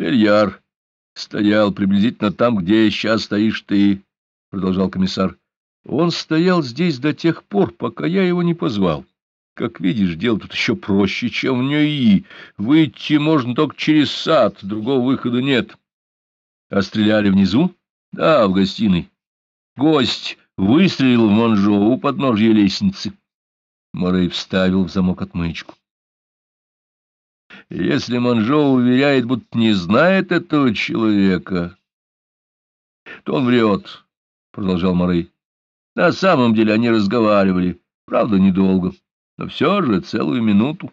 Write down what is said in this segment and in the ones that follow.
Бельяр стоял приблизительно там, где сейчас стоишь ты, — продолжал комиссар. Он стоял здесь до тех пор, пока я его не позвал. Как видишь, дело тут еще проще, чем в НЮИ. Выйти можно только через сад, другого выхода нет. А стреляли внизу? Да, в гостиной. Гость выстрелил в Монжо у подножья лестницы. Морей вставил в замок отмычку. Если Монжо уверяет, будто не знает этого человека, то он врет, — продолжал Морей. На самом деле они разговаривали, правда, недолго, но все же целую минуту.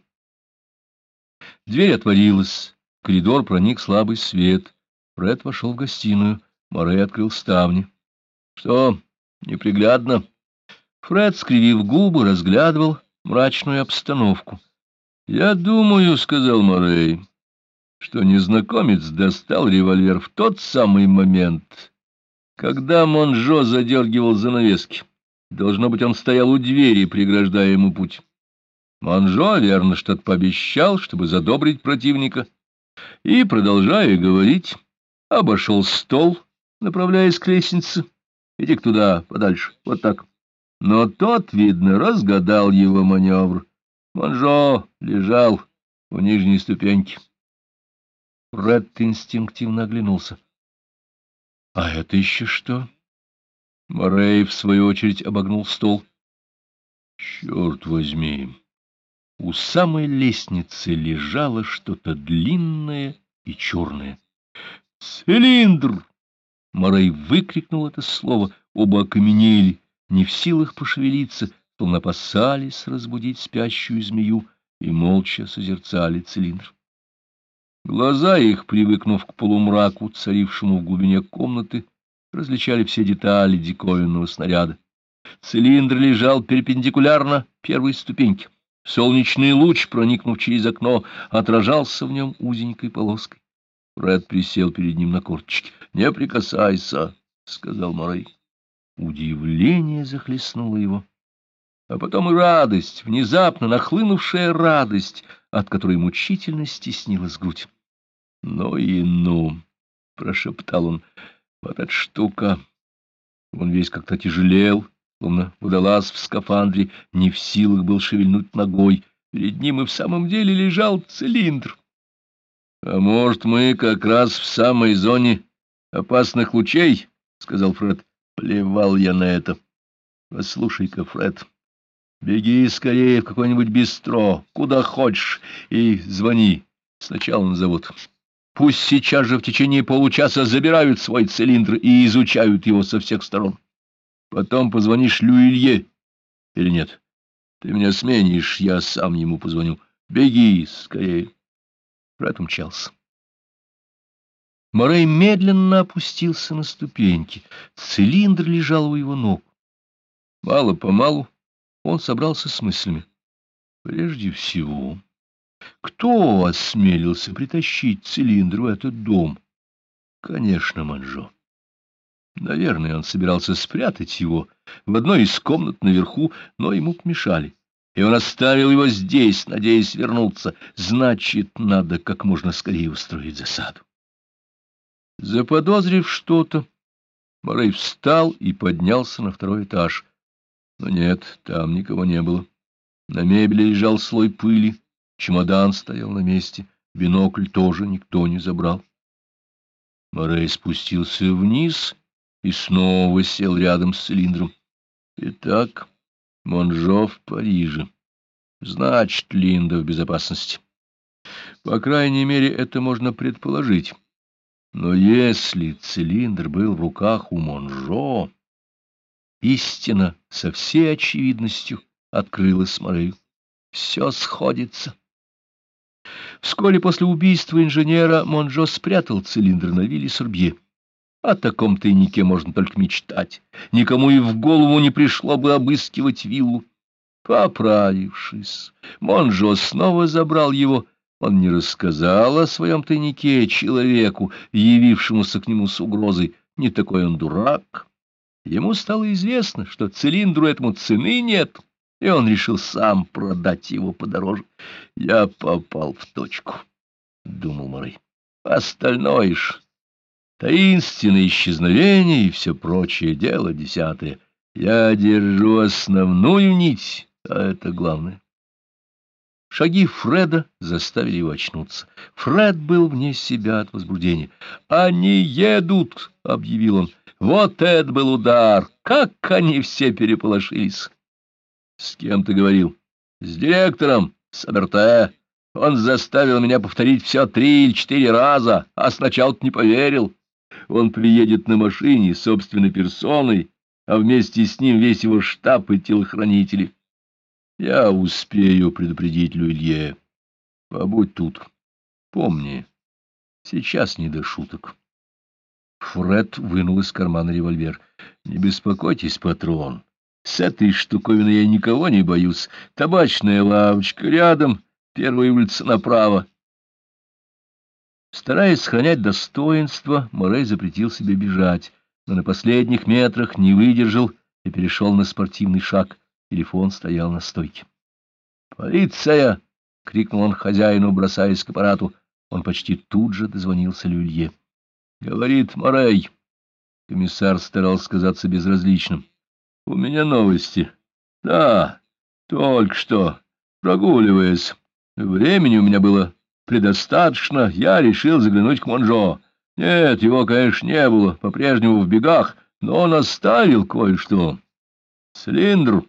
Дверь отворилась, в коридор проник слабый свет. Фред вошел в гостиную, Морей открыл ставни. — Что, неприглядно? Фред, скривив губы, разглядывал мрачную обстановку. — Я думаю, — сказал Морей, — что незнакомец достал револьвер в тот самый момент, когда Монжо задергивал занавески. Должно быть, он стоял у двери, преграждая ему путь. Монжо, верно, что-то пообещал, чтобы задобрить противника, и, продолжая говорить, обошел стол, направляясь к лестнице. Иди туда, подальше, вот так. Но тот, видно, разгадал его маневр. Монжо лежал у нижней ступеньки. Фред инстинктивно оглянулся. — А это еще что? Морей, в свою очередь, обогнул стол. — Черт возьми! У самой лестницы лежало что-то длинное и черное. «Цилиндр!» Морей выкрикнул это слово, оба окаменели, не в силах пошевелиться, словно опасались разбудить спящую змею и молча созерцали цилиндр. Глаза их, привыкнув к полумраку, царившему в глубине комнаты, различали все детали диковинного снаряда. Цилиндр лежал перпендикулярно первой ступеньке. Солнечный луч, проникнув через окно, отражался в нем узенькой полоской. Фред присел перед ним на корточки. — Не прикасайся, — сказал Морей. Удивление захлестнуло его. А потом и радость, внезапно нахлынувшая радость, от которой мучительно стеснилась грудь. — Ну и ну, — прошептал он, — вот эта штука. Он весь как-то тяжелел, словно водолаз в скафандре, не в силах был шевельнуть ногой. Перед ним и в самом деле лежал цилиндр. — А может, мы как раз в самой зоне опасных лучей? — сказал Фред. — Плевал я на это. — Послушай-ка, Фред, беги скорее в какое-нибудь бистро, куда хочешь, и звони. Сначала назовут. Пусть сейчас же в течение получаса забирают свой цилиндр и изучают его со всех сторон. Потом позвонишь Люилье. Или нет? Ты меня сменишь, я сам ему позвоню. Беги скорее. Брат умчался. Морей медленно опустился на ступеньки. Цилиндр лежал у его ног. Мало-помалу он собрался с мыслями. Прежде всего, кто осмелился притащить цилиндр в этот дом? Конечно, Манжо. Наверное, он собирался спрятать его в одной из комнат наверху, но ему помешали. И он оставил его здесь, надеясь вернуться. Значит, надо как можно скорее устроить засаду. Заподозрив что-то, Морей встал и поднялся на второй этаж. Но нет, там никого не было. На мебели лежал слой пыли, чемодан стоял на месте, бинокль тоже никто не забрал. Морей спустился вниз и снова сел рядом с цилиндром. Итак, Монжо в Париже. Значит, Линда в безопасности. По крайней мере, это можно предположить. Но если цилиндр был в руках у Монжо, истина со всей очевидностью открылась Морею. Все сходится. Вскоре после убийства инженера Монжо спрятал цилиндр на вилле Сурбье. О таком тайнике можно только мечтать. Никому и в голову не пришло бы обыскивать виллу. Поправившись, Монжо снова забрал его. Он не рассказал о своем тайнике человеку, явившемуся к нему с угрозой. Не такой он дурак. Ему стало известно, что цилиндру этому цены нет, и он решил сам продать его подороже. Я попал в точку, — думал Морей. Остальное ж таинственное исчезновение и все прочее дело десятое. Я держу основную нить, а это главное. Шаги Фреда заставили его очнуться. Фред был вне себя от возбуждения. «Они едут!» — объявил он. «Вот это был удар! Как они все переполошились!» «С кем ты говорил?» «С директором, с АБРТ. Он заставил меня повторить все три или четыре раза, а сначала не поверил. Он приедет на машине собственной персоной, а вместе с ним весь его штаб и телохранители. Я успею предупредить Люилье. Побудь тут. Помни, сейчас не до шуток. Фред вынул из кармана револьвер. Не беспокойтесь, патрон. С этой штуковиной я никого не боюсь. Табачная лавочка рядом, первая улица направо. Стараясь сохранять достоинство, Морей запретил себе бежать, но на последних метрах не выдержал и перешел на спортивный шаг. Телефон стоял на стойке. «Полиция!» — крикнул он хозяину, бросаясь к аппарату. Он почти тут же дозвонился Люлье. «Говорит Морей». Комиссар старался казаться безразличным. «У меня новости. Да, только что, прогуливаясь. Времени у меня было предостаточно. Я решил заглянуть к Монжо. Нет, его, конечно, не было, по-прежнему в бегах, но он оставил кое-что. Цилиндр